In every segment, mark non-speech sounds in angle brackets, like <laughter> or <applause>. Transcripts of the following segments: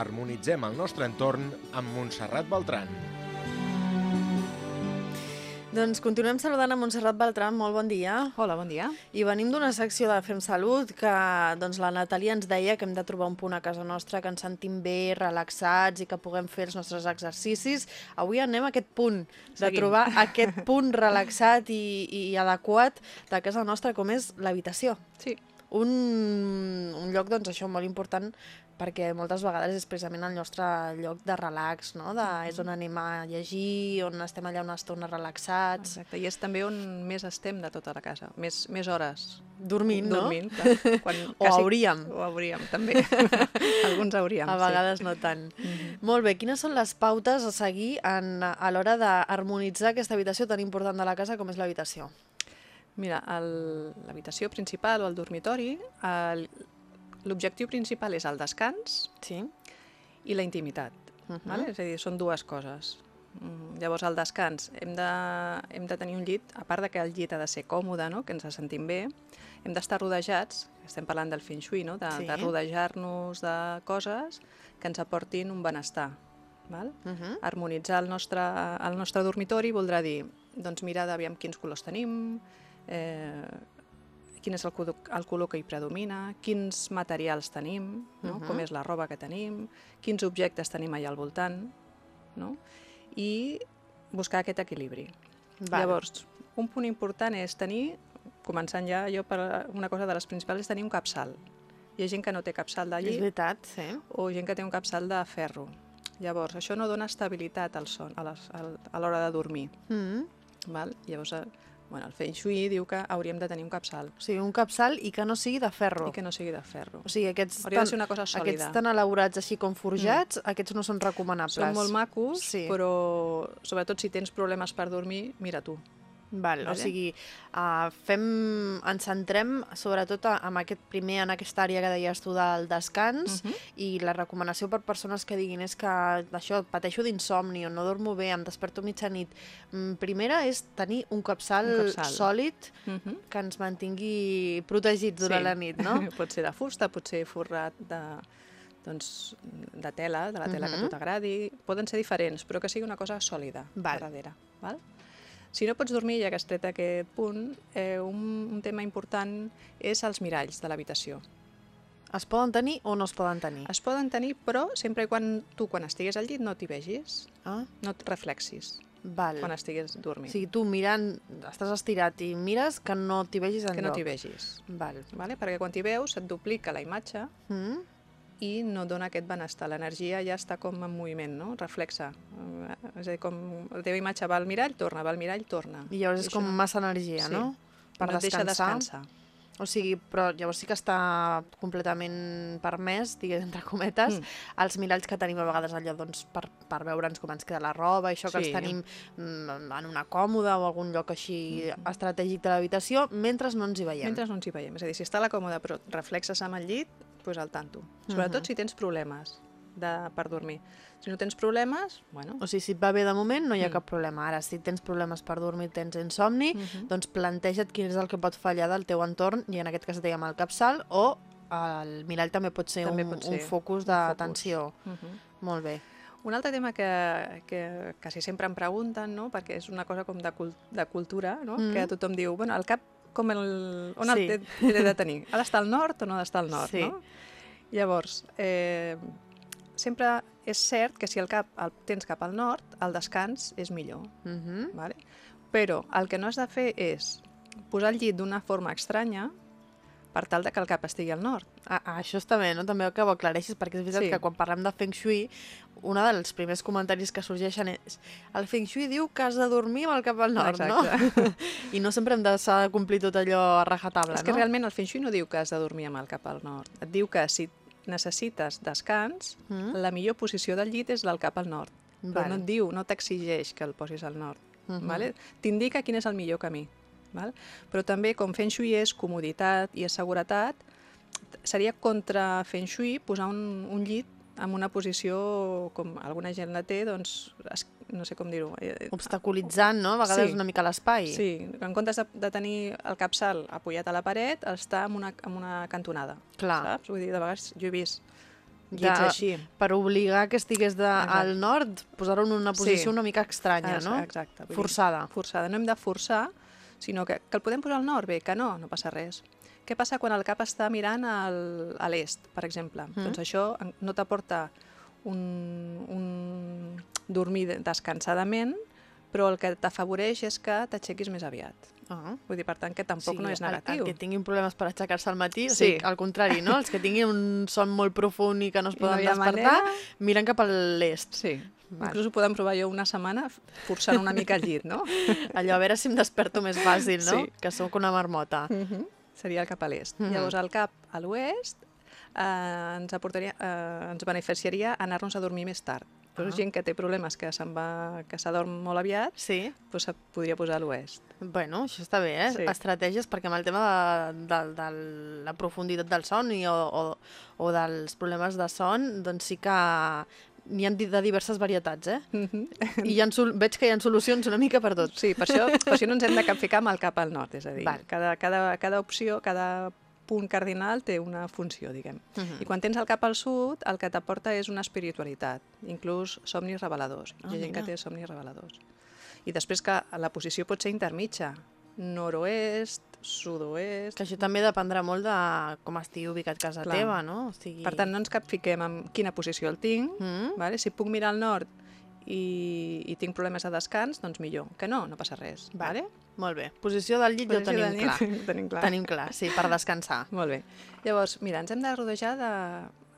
harmonitzem el nostre entorn amb Montserrat Beltran. Doncs continuem saludant a Montserrat Beltran, molt bon dia. Hola, bon dia. I venim d'una secció de Fem Salut que doncs, la Natàlia ens deia que hem de trobar un punt a casa nostra que ens sentim bé, relaxats i que puguem fer els nostres exercicis. Avui anem a aquest punt, de Seguim. trobar <laughs> aquest punt relaxat i, i adequat de casa nostra com és l'habitació. Sí. Un, un lloc, doncs, això, molt important perquè moltes vegades és precisament el nostre lloc de relax, no? De, és on anem a llegir, on estem allà una estona relaxats, Exacte, i és també on més estem de tota la casa, més, més hores. dormint, no? Dormint, clar. <laughs> Quan O hauríem. O hauríem, també. <laughs> Alguns hauríem, A vegades no tant. Molt bé, quines són les pautes a seguir en, a l'hora d'harmonitzar aquesta habitació tan important de la casa com és l'habitació? sí. Mira, l'habitació principal o el dormitori, el- l'objectiu principal és el descans Sí. i la intimitat. Uh -huh. vale? És a dir, són dues coses. Mm, Llavors, al descans hem de, hem de tenir un llit, a part de que el llit ha de ser còmode, no? que ens sentim bé, hem d'estar rodejats, estem parlant del feng shui, no? de, Sí. de rodejar-nos de coses que ens aportin un benestar. Val? Uh -huh. Harmonitzar el nostre, el nostre dormitori voldrà dir doncs, mirar d'aviam quins colors tenim, eh, quin és el, el color que hi predomina, quins materials tenim, no? Mhm. com és la roba que tenim, quins objectes tenim allà al voltant, no? i buscar aquest equilibri. Val. Llavors, un punt important és tenir, començant ja, jo per una cosa de les principals és tenir un capçal. Hi ha gent que no té capçal de És llit veritat, sí. o gent que té un capçal de ferro. Llavors, això no dona estabilitat al son, a l'hora de dormir. Mm. Val? Llavors, eh, bueno, el Feng Shui diu que hauríem de tenir un capçal O sigui, un capçal i que no sigui de ferro. i que no sigui de ferro. O sigui, aquests Hauria ser una cosa sòlida. Aquests tan elaborats així com forjats, mm. aquests no són recomanables. Són molt macos, Sí. però sobretot si tens problemes per dormir, mira tu. Val, o Vale. sigui, uh, fem, ens centrem sobretot en aquest primer, en aquesta àrea que deies tu del descans, Mhm. i la recomanació per persones que diguin és que això, pateixo d'insomni o no dormo bé, em desperto mitjanit. Mm, primera és tenir un capçal, Un capçal. sòlid Mhm. que ens mantingui protegits durant Sí. la nit, no? <laughs> pot ser de fusta, pot ser forrat de, doncs, de tela, de la tela Mhm. que a tu t'agradi. Poden ser diferents, però que sigui una cosa sòlida Val. darrere. Val? Si no pots dormir, ja que has tret aquest punt, eh, un, un tema important és els miralls de l'habitació. Es poden tenir o no es poden tenir? Es poden tenir, però sempre i quan tu, quan estigues al llit, no t'hi vegis, Ah, no et reflexis val. quan estigues O dormint. sigui, tu mirant, estàs estirat i mires que no t'hi vegis enlloc. que no t'hi vegis. Val. Vale? Perquè quan t'hi veus et duplica la imatge Mm? I no dona aquest benestar. L'energia ja està com en moviment, no? Reflexa. Eh, És a dir, com la teva imatge va al mirall, torna, va al mirall, torna. I llavors és això com massa energia, Sí. no? Per no descansar. descansar. O sigui, però llavors sí que està completament permès, digues entre cometes, Mm. els miralls que tenim a vegades allò doncs, per, per veure'ns com ens queda la roba, això que Sí. els tenim mm, en una còmoda o algun lloc així estratègic de l'habitació, mentre no ens hi veiem. Mm. Mentre no ens hi veiem. És a dir, si està a la còmoda però reflexes amb el llit, doncs al tanto. Sobretot Mhm. si tens problemes de, per dormir. Si no tens problemes, bueno, O sigui, si et va bé de moment, no hi ha Mm. cap problema. Ara, si tens problemes per dormir, tens insomni, Mhm. doncs planteja't quin és el que pot fallar del teu entorn, i en aquest cas dèiem el capçal, o el mirall també pot ser, També un, pot un ser focus un d'atenció. Mhm. Molt bé. Un altre tema que, que quasi sempre em pregunten, no? perquè és una cosa com de, cul de cultura, no? Mm. que tothom diu, bueno, el cap com el, on Sí. el té, té de tenir? Ha d'estar al nord o no ha d'estar al nord? Sí. No? Llavors, eh, sempre és cert que si el cap el tens cap al nord, el descans és millor. Uh -huh. Vale? Però el que no has de fer és posar el llit d'una forma estranya per tal de que el cap estigui al nord. Ah, ah, això està bé, no? També que ho aclareixis, perquè és veritat Sí. que quan parlem de Feng Shui, un dels primers comentaris que sorgeixen és el Feng Shui diu que has de dormir amb el cap al nord, no? <laughs> I no sempre hem de de complir tot allò a rajatabla, És que no? realment el Feng Shui no diu que has de dormir amb el cap al nord. Et diu que si necessites descans, Mm? la millor posició del llit és del cap al nord. Però Val. no et diu, no t'exigeix que el posis al nord. Mhm. vale? T'indica quin és el millor camí. Val? Però també, com Feng Shui és comoditat i és seguretat, seria contra Feng Shui posar un, un llit en una posició com alguna gent la té, doncs, es, no sé com dir-ho. eh, Obstaculitzant, no? A vegades Sí. una mica l'espai. Sí, en comptes de, de tenir el capçal apoyat a la paret, està en una, en una cantonada. Clar. Saps? Vull dir, de vegades jo he vist llits així. Per obligar que estigués de, Exacte. al nord, posar-ho en una posició Sí. una mica estranya, Ex- no? Exacte. dir, Forçada. forçada. No hem de forçar, sinó que, que el podem posar al nord, bé, que no, no passa res. Què passa quan el cap està mirant al, a l'est, per exemple? Mm. Doncs això no t'aporta un, un dormir de- descansadament, però el que t'afavoreix és que t'aixequis més aviat. Ah. Vull dir, per tant, que tampoc Sí, no és el- negatiu. El, que tinguin problemes per aixecar-se al matí, o Sí. sigui, al contrari, no? Els que tinguin un son molt profund i que no es no poden ha despertar, manera. miren cap a l'est. Sí. Val. Inclús ho podem provar jo una setmana forçant una mica el llit, no? <laughs> Allò, a veure si em desperto més fàcil, no? Sí. Que sóc una marmota. Mhm. Seria el cap a l'est. Mhm. Llavors, el cap a l'oest eh, ens, aportaria, eh, ens beneficiaria anar-nos a dormir més tard. Però Ah. gent que té problemes que se'n va, que s'adorm molt aviat, Sí? doncs se podria posar a l'oest. Bueno, això està bé, eh? Sí. Estratègies, perquè amb el tema de, de, de la profunditat del son i, o, o, o dels problemes de son, doncs sí que n'hi ha di- de diverses varietats, eh? Mhm. I hi ha veig que hi ha solucions una mica per tot. Sí, per això, per això no ens hem de capficar amb el cap al nord, és a dir, Val. cada, cada, cada opció, cada punt cardinal té una funció, diguem. Mhm. I quan tens el cap al sud, el que t'aporta és una espiritualitat, inclús somnis reveladors. Hi Ah, ha gent que té somnis reveladors. I després que la posició pot ser intermitja, noroest, sud-oest... Que això també dependrà molt de com estigui ubicat casa Clar. teva, no? O sigui... Per tant, no ens capfiquem en quina posició el tinc, Mm? vale? si puc mirar al nord i, i tinc problemes de descans, doncs millor. Que no, no passa res. Vale? Molt bé. Posició del llit ja ho Posició tenim de nit, clar. <laughs> tenim clar. Tenim clar, sí, per descansar. <laughs> Molt bé. Llavors, mira, ens hem de rodejar de,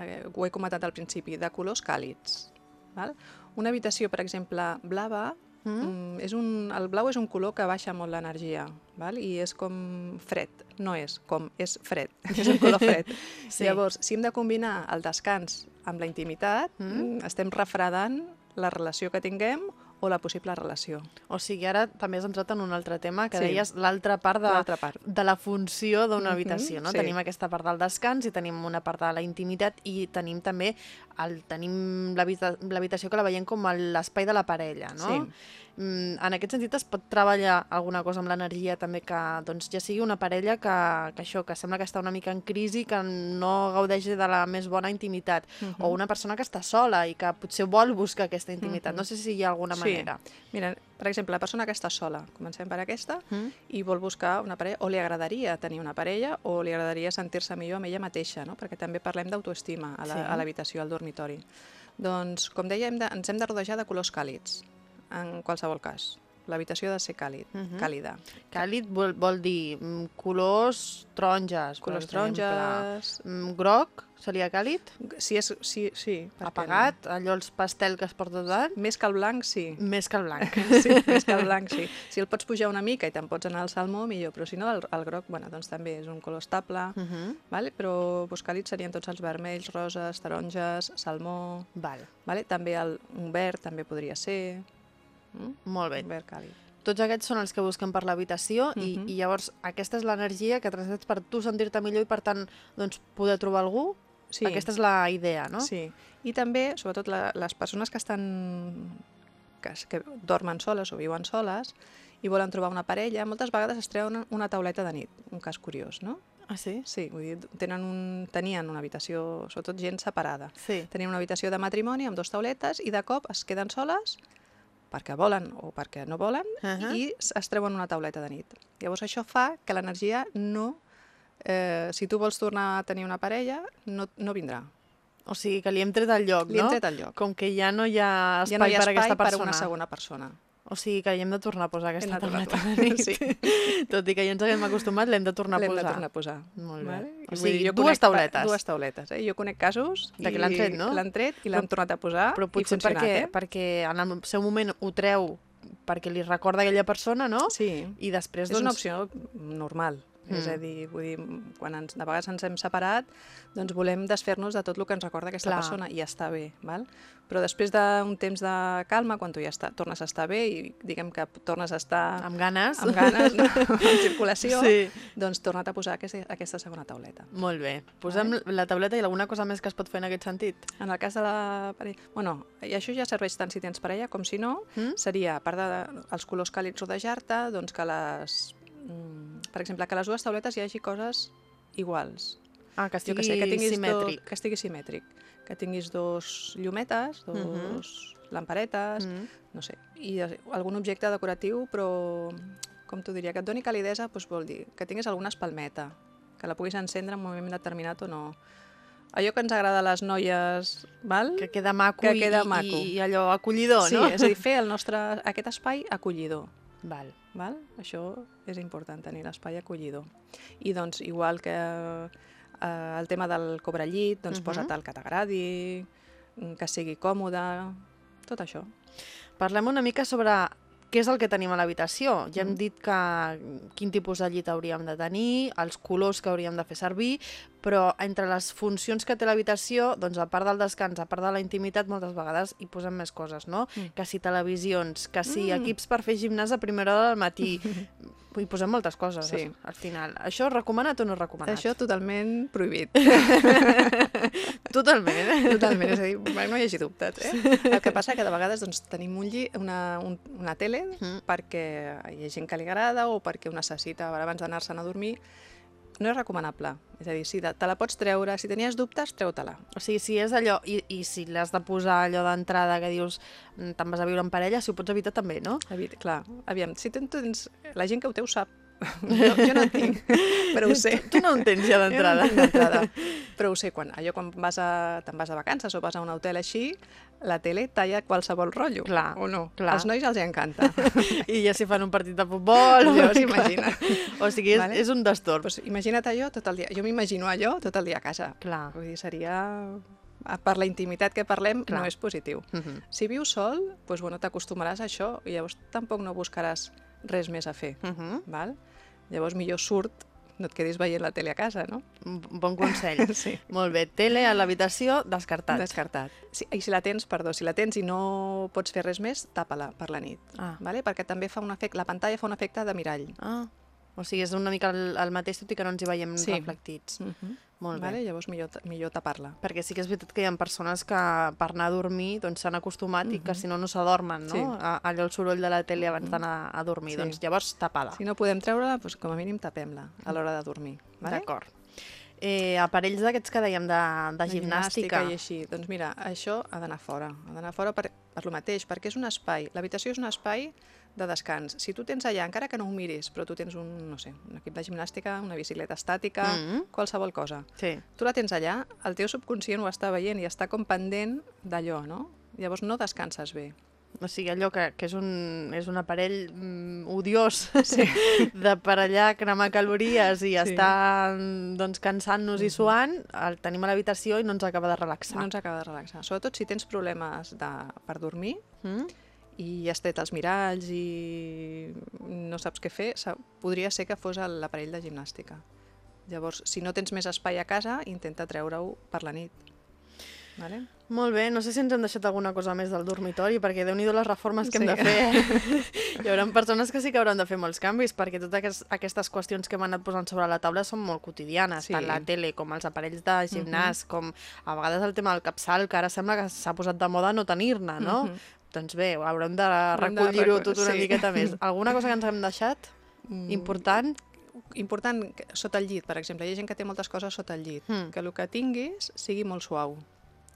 eh, ho he comentat al principi, de colors càlids. Val? Una habitació, per exemple, blava, Mm? mm, és un, el blau és un color que baixa molt l'energia, val? i és com fred, no és com, és fred, <laughs> és un color fred. Sí. Llavors, si hem de combinar el descans amb la intimitat, Mm. mm. estem refredant la relació que tinguem o la possible relació. O sigui, ara també has entrat en un altre tema, que Sí. deies l'altra part de, part. de la funció d'una Mhm, habitació, no? sí. Tenim aquesta part del descans i tenim una part de la intimitat i tenim també el, tenim l'habita- l'habitació que la veiem com l'espai de la parella, no? Sí. Mm, en aquest sentit es pot treballar alguna cosa amb l'energia també que doncs, ja sigui una parella que, que això, que sembla que està una mica en crisi, que no gaudeix de la més bona intimitat, Mhm. o una persona que està sola i que potser vol buscar aquesta intimitat. Mhm. No sé si hi ha alguna Sí. manera. Mira, per exemple, la persona que està sola, comencem per aquesta, Mm? i vol buscar una parella, o li agradaria tenir una parella, o li agradaria sentir-se millor amb ella mateixa, no? perquè també parlem d'autoestima a la- Sí. l'habitació, al dormitori. Doncs, com deia, hem de, ens hem de rodejar de colors càlids, en qualsevol cas. L'habitació ha de ser càlid, Mhm. càlida. Càlid vol, vol dir mm, colors taronges, Colors taronges... Mm, groc seria càlid? Si és, sí, sí, Apagat? Allò els pastel que es porta? No? Més que el blanc, sí. Més que el blanc. <laughs> Sí, més que el blanc, sí. Si el pots pujar una mica i te'n pots anar al salmó, millor, però si no, el, el groc, bueno, doncs també és un color estable, Uh -huh. vale? però doncs, càlids serien tots els vermells, roses, taronges, salmó... Val, Vale? També el, un verd també podria ser. Mm? molt bé. Verd càlid. Tots aquests són els que busquem per l'habitació i, Mhm. i llavors aquesta és l'energia que transmets per tu sentir-te millor i per tant doncs, poder trobar algú? Sí, Aquesta és la idea, no? sí. I també, sobretot, la, les persones que estan que, que dormen soles o viuen soles i volen trobar una parella, moltes vegades es treuen una tauleta de nit, un cas curiós, no? Ah, sí? Sí, vull dir, tenen un, tenien una habitació, sobretot gent separada. Sí. Tenien una habitació de matrimoni amb dos tauletes i de cop es queden soles perquè volen o perquè no volen Ahà. i s- es treuen una tauleta de nit. Llavors això fa que l'energia no... Eh, si tu vols tornar a tenir una parella, no, no vindrà. O sigui que li hem tret el lloc, Li hem no? tret el lloc. Com que ja no hi ha espai ja no hi ha per espai aquesta per a persona. una segona persona. O sigui que hi hem de tornar a posar aquesta tauleta de nit. sí. Tot i que ja ens haguem acostumat, l'hem de tornar a L'hem posar. de tornar a posar. Molt bé. Vale? O I sigui, dir, jo dues conec tauletes. Dues tauletes. Eh? Jo conec casos De que i l'han tret, no? l'han tret i Però- l'han tornat a posar Però i potser funcionat, perquè, eh? perquè en el seu moment ho treu perquè li recorda aquella persona, no? Sí, I després, és doncs... una opció normal. Mm. És Mm. a dir, vull dir, quan ens, de vegades ens hem separat, doncs volem desfer-nos de tot el que ens recorda aquesta Clar. persona i està bé, val? Però després d'un temps de calma, quan tu ja està, tornes a estar bé i diguem que tornes a estar Amb ganes. amb ganes, <laughs> no? en circulació, Sí. doncs torna't a posar aquesta, aquesta segona tauleta. Molt bé. Posem la tauleta i alguna cosa més que es pot fer en aquest sentit? En el cas de la parella... Bueno, i això ja serveix tant si tens parella com si no. Mm? Seria, a part dels colors càlids rodejar-te, doncs que les... Per exemple, que a les dues tauletes hi hagi coses iguals. Ah, que estigui que sé, que tinguis simètric. Tot, que estigui simètric. que tinguis dos llumetes, dos Mhm. lamparetes, Mm. no sé, i algun objecte decoratiu, però, com t'ho diria, que et doni calidesa doncs vol dir que tinguis alguna espalmeta, que la puguis encendre en un moment determinat o no. Allò que ens agrada a les noies, val? Que queda maco, Que queda i- maco. i, allò acollidor, sí, no? és a dir, <laughs> fer el nostre, aquest espai acollidor. Val. Val? Això és important, tenir l'espai acollidor. I doncs, igual que eh, el tema del cobrellit, doncs Mhm. posa't el que t'agradi, que sigui còmode, tot això. Parlem una mica sobre què és el que tenim a l'habitació. Ja hem Mm. dit que quin tipus de llit hauríem de tenir, els colors que hauríem de fer servir, però entre les funcions que té l'habitació, doncs a part del descans, a part de la intimitat, moltes vegades hi posem més coses, no? Mm. Que si televisions, que si Mm. equips per fer gimnàs a primera hora del matí, <laughs> hi posem moltes coses Sí. al final. Això recomanat o no recomanat? Això totalment prohibit. <laughs> Totalment. Totalment, és a dir, no hi hagi dubtes. Eh? El que passa que de vegades doncs, tenim un lli, una, un, una tele Mm. perquè hi ha gent que li agrada o perquè ho necessita abans d'anar-se'n a dormir. No és recomanable. És a dir, si te la pots treure, si tenies dubtes, treu-te-la. O sigui, si és allò, i, i si l'has de posar allò d'entrada que dius "Mm, te'n vas a viure en parella, si ho pots evitar també, no? Evit, clar, aviam, si tens... La gent que ho té ho sap. Jo, jo no en tinc, però ho sé. Tu no ho tens ja Jo no d'entrada. en tinc d'entrada. Però ho sé, quan, allò quan vas a, te'n vas a vacances o vas a un hotel així, la tele talla qualsevol rotllo. Clar, o no? clar. Als nois els hi encanta. <laughs> I ja si fan un partit de futbol... O- s'imagina. <laughs> O sigui, és, Vale. és un destorb. pues imagina't allò tot el dia. Jo m'imagino allò tot el dia a casa. Clar. Vull dir, seria... Per la intimitat que parlem, Clar. no és positiu. Mhm. Si vius sol, doncs, bueno, t'acostumaràs a això i llavors tampoc no buscaràs res més a fer. Mhm. Val? Llavors millor surt, no et quedis veient la tele a casa, no? Un bon consell. <laughs> Sí. Molt bé, tele a l'habitació, descartat. Descartat. Si, I si la tens, perdó, si la tens i no pots fer res més, tapa-la per la nit. Ah. Vale? Perquè també fa un efecte, la pantalla fa un efecte de mirall. ah, o sigui, és una mica el, el mateix, tot i que no ens hi veiem Sí. reflectits. Uh -huh. Molt bé. vale? Llavors millor, millor tapar-la. Perquè sí que és veritat que hi ha persones que per anar a dormir doncs, s'han acostumat i que si no, no s'adormen, no? Sí. A, allò el soroll de la tele abans d'anar a dormir. Sí. Doncs llavors tapada. Si no podem treure-la, doncs, com a mínim tapem-la a l'hora de dormir. Vale? D'acord. Eh, aparells d'aquests que dèiem de, de De gimnàstica. i així. Doncs mira, això ha d'anar fora. Ha d'anar fora per, per lo mateix, perquè és un espai. L'habitació és un espai de descans. Si tu tens allà, encara que no ho miris, però tu tens un, no sé, un equip de gimnàstica, una bicicleta estàtica, Mhm. qualsevol cosa. Sí. Tu la tens allà, el teu subconscient ho està veient i està com pendent d'allò, no? Llavors no descanses bé. O sigui, allò que, que és, un, és un aparell mm, odiós Sí. <laughs> de per allà cremar calories i Sí. estar doncs, cansant-nos i suant, el tenim a l'habitació i no ens acaba de relaxar. No ens acaba de relaxar. Sobretot si tens problemes de, per dormir Mm? I has tret els miralls i no saps què fer, podria ser que fos el- l'aparell de gimnàstica. Llavors, si no tens més espai a casa, intenta treure-ho per la nit. Vale? Molt bé, no sé si ens hem deixat alguna cosa més del dormitori, perquè déu nhi les reformes que hem Sí. de fer. eh? <laughs> Hi haurà persones que sí que hauran de fer molts canvis, perquè totes aquestes, aquestes qüestions que hem anat posant sobre la taula són molt quotidianes, Sí. tant la tele com els aparells de gimnàs, com a vegades el tema del capçal, que ara sembla que s'ha posat de moda no tenir-ne, no? Mhm. Doncs bé, haurem de recollir-ho reco- tot una sí. miqueta més. <laughs> Alguna cosa que ens hem deixat? Mm, Important? Important, sota el llit, per exemple. Hi ha gent que té moltes coses sota el llit. Mm. Que el que tinguis sigui molt suau.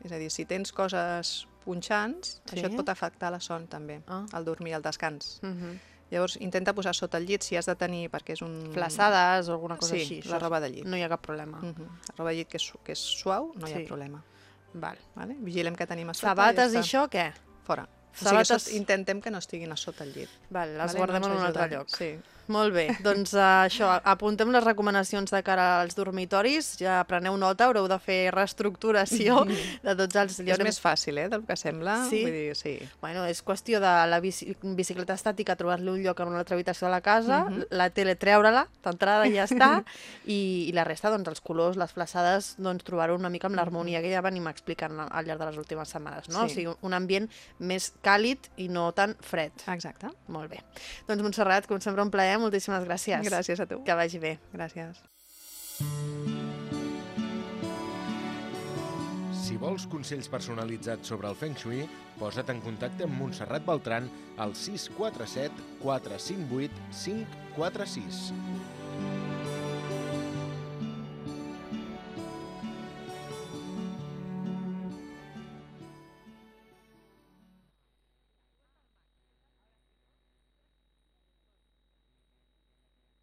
És a dir, si tens coses punxants, Sí. això et pot afectar la son també, Ah. el dormir, el descans. Mhm. Llavors, intenta posar sota el llit si has de tenir, perquè és un... Flaçades o alguna cosa sí, així. la roba de llit. No hi ha cap problema. Mm -hmm. La roba de llit que és, que és suau, no hi Sí. ha problema. Val. Vale? Vigilem que tenim a sota Sabates i i ja està. això, què? Fora. Sabates- O sigui, això intentem que no estiguin a sota el llit. Val, les vale? guardem No en un altre lloc. Sí. Molt bé, doncs uh, això, apuntem les recomanacions de cara als dormitoris, ja preneu nota, haureu de fer reestructuració <laughs> de tots els... És més fàcil, eh, del que sembla. Sí? Vull dir, sí. Bueno, és qüestió de la bici bicicleta estàtica, trobar-li un lloc en una altra habitació de la casa, Mhm. la tele treure-la, d'entrada ja <laughs> està, i, i la resta, doncs, els colors, les flaçades, doncs, trobar-ho una mica amb l'harmonia que ja venim explicant al llarg de les últimes setmanes, no? Sí. O sigui, un ambient més càlid i no tan fred. Exacte. Molt bé. Doncs, Montserrat, com sempre, un plaer, moltíssimes gràcies. Gràcies a tu. Que vagi bé. Gràcies. Si vols consells personalitzats sobre el Feng Shui, posa't en contacte amb Montserrat Beltran al 647 458 546.